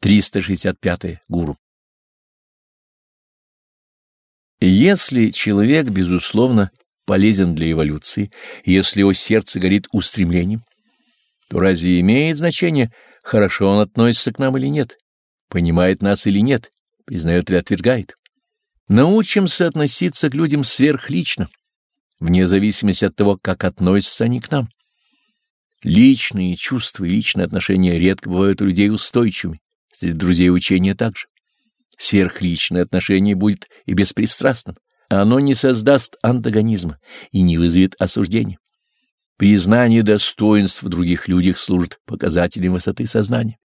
365. -е. Гуру. Если человек, безусловно, полезен для эволюции, если его сердце горит устремлением, то разве имеет значение, хорошо он относится к нам или нет, понимает нас или нет, признает или отвергает? Научимся относиться к людям сверхлично, вне зависимости от того, как относятся они к нам. Личные чувства и личные отношения редко бывают у людей устойчивыми, среди друзей учения также. Сверхличное отношение будет и беспристрастным, оно не создаст антагонизма и не вызовет осуждения. Признание достоинств в других людях служит показателем высоты сознания.